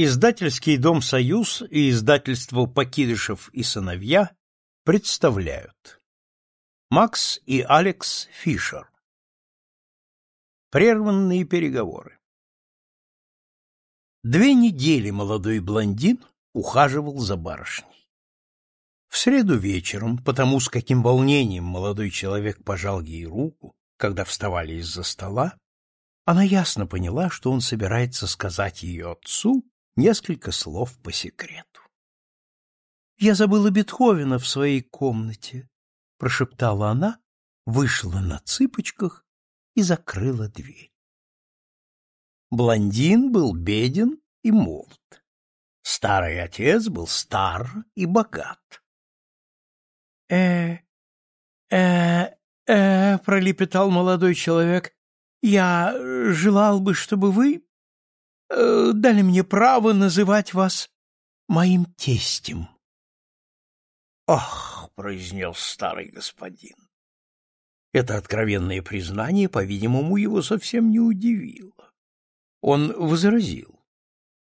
Издательский дом «Союз» и издательство «Покидышев и сыновья» представляют. Макс и Алекс Фишер. Прерванные переговоры. Две недели молодой блондин ухаживал за барышней. В среду вечером, потому с каким волнением молодой человек пожал ей руку, когда вставали из-за стола, она ясно поняла, что он собирается сказать ее отцу несколько слов по секрету. «Я забыла Бетховена в своей комнате», — прошептала она, вышла на цыпочках и закрыла дверь. Блондин был беден и молод. Старый отец был стар и богат. «Э, э, э, — пролепетал молодой человек, — я желал бы, чтобы вы э, дали мне право называть вас моим тестем. «Ах!» — произнес старый господин. Это откровенное признание, по-видимому, его совсем не удивило. Он возразил.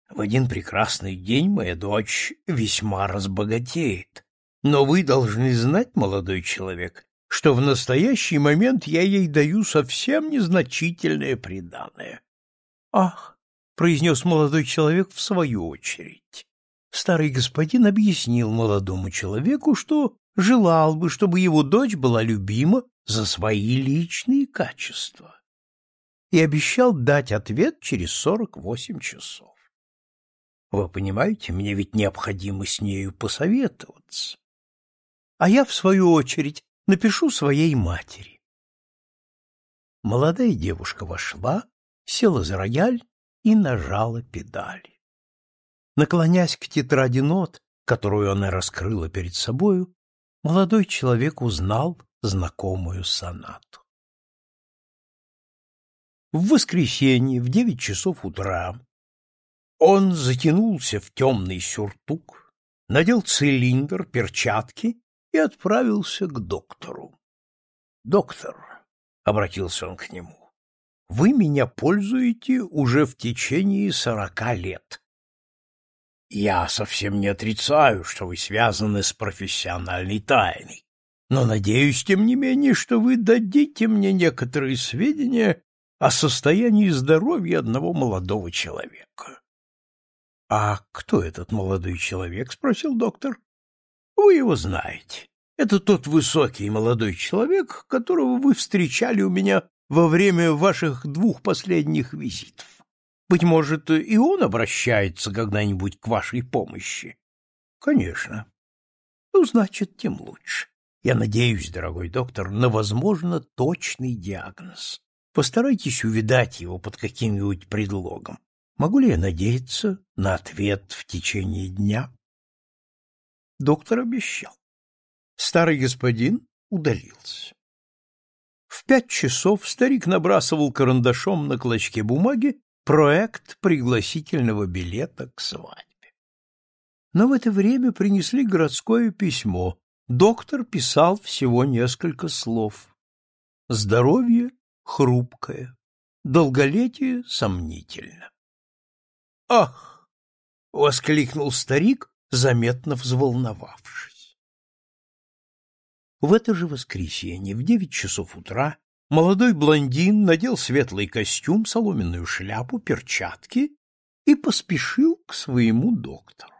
«В один прекрасный день моя дочь весьма разбогатеет, но вы должны знать, молодой человек, что в настоящий момент я ей даю совсем незначительное приданое». «Ах!» — произнес молодой человек в свою очередь. Старый господин объяснил молодому человеку, что желал бы, чтобы его дочь была любима за свои личные качества, и обещал дать ответ через сорок восемь часов. Вы понимаете, мне ведь необходимо с нею посоветоваться. А я, в свою очередь, напишу своей матери. Молодая девушка вошла, села за рояль и нажала педали. Наклонясь к тетради нот, которую она раскрыла перед собою, молодой человек узнал знакомую сонату. В воскресенье в девять часов утра он затянулся в темный сюртук, надел цилиндр, перчатки и отправился к доктору. «Доктор», — обратился он к нему, — «вы меня пользуете уже в течение сорока лет. Я совсем не отрицаю, что вы связаны с профессиональной тайной, но надеюсь, тем не менее, что вы дадите мне некоторые сведения о состоянии здоровья одного молодого человека. — А кто этот молодой человек? — спросил доктор. — Вы его знаете. Это тот высокий молодой человек, которого вы встречали у меня во время ваших двух последних визитов. Быть может, и он обращается когда-нибудь к вашей помощи? — Конечно. — Ну, значит, тем лучше. Я надеюсь, дорогой доктор, на, возможно, точный диагноз. Постарайтесь увидать его под каким-нибудь предлогом. Могу ли я надеяться на ответ в течение дня? Доктор обещал. Старый господин удалился. Пять часов старик набрасывал карандашом на клочке бумаги проект пригласительного билета к свадьбе. Но в это время принесли городское письмо. Доктор писал всего несколько слов. Здоровье хрупкое, долголетие сомнительно. «Ах!» — воскликнул старик, заметно взволновавшись. В это же воскресенье в девять часов утра Молодой блондин надел светлый костюм, соломенную шляпу, перчатки и поспешил к своему доктору.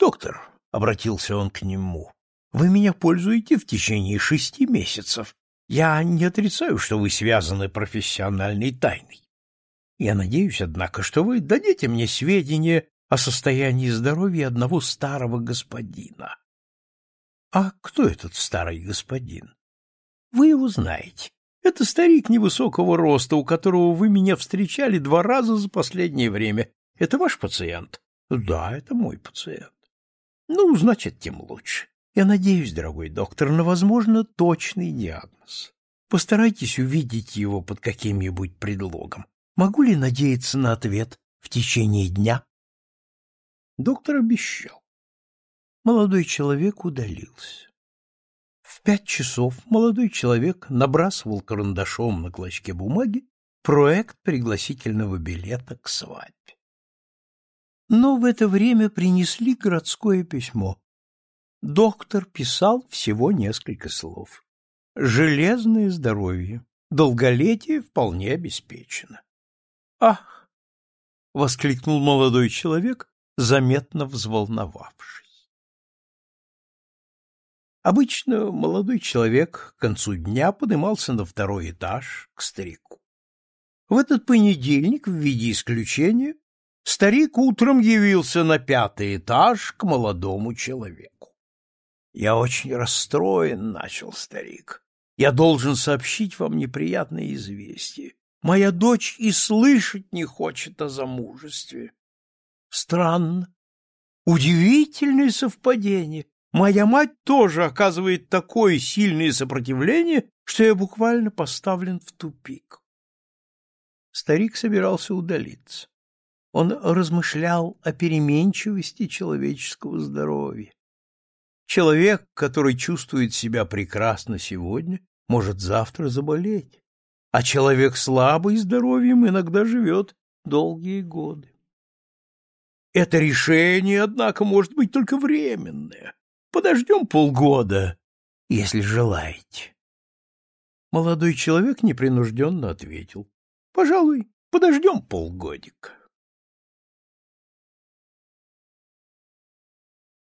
«Доктор», — обратился он к нему, — «вы меня пользуете в течение шести месяцев. Я не отрицаю, что вы связаны профессиональной тайной. Я надеюсь, однако, что вы дадите мне сведения о состоянии здоровья одного старого господина. А кто этот старый господин? Вы его знаете. Это старик невысокого роста, у которого вы меня встречали два раза за последнее время. Это ваш пациент? Да, это мой пациент. Ну, значит, тем лучше. Я надеюсь, дорогой доктор, на, возможно, точный диагноз. Постарайтесь увидеть его под каким-нибудь предлогом. Могу ли надеяться на ответ в течение дня? Доктор обещал. Молодой человек удалился. В пять часов молодой человек набрасывал карандашом на клочке бумаги проект пригласительного билета к свадьбе. Но в это время принесли городское письмо. Доктор писал всего несколько слов. Железное здоровье, долголетие вполне обеспечено. «Ах!» — воскликнул молодой человек, заметно взволновавшись. Обычно молодой человек к концу дня поднимался на второй этаж к старику. В этот понедельник, в виде исключения, старик утром явился на пятый этаж к молодому человеку. «Я очень расстроен», — начал старик. «Я должен сообщить вам неприятное известие. Моя дочь и слышать не хочет о замужестве». «Странно. Удивительное совпадение. Моя мать тоже оказывает такое сильное сопротивление, что я буквально поставлен в тупик». Старик собирался удалиться. Он размышлял о переменчивости человеческого здоровья. Человек, который чувствует себя прекрасно сегодня, может завтра заболеть, а человек слабый здоровьем иногда живет долгие годы. Это решение, однако, может быть только временное. Подождем полгода, если желаете. Молодой человек непринужденно ответил. Пожалуй, подождем полгодика.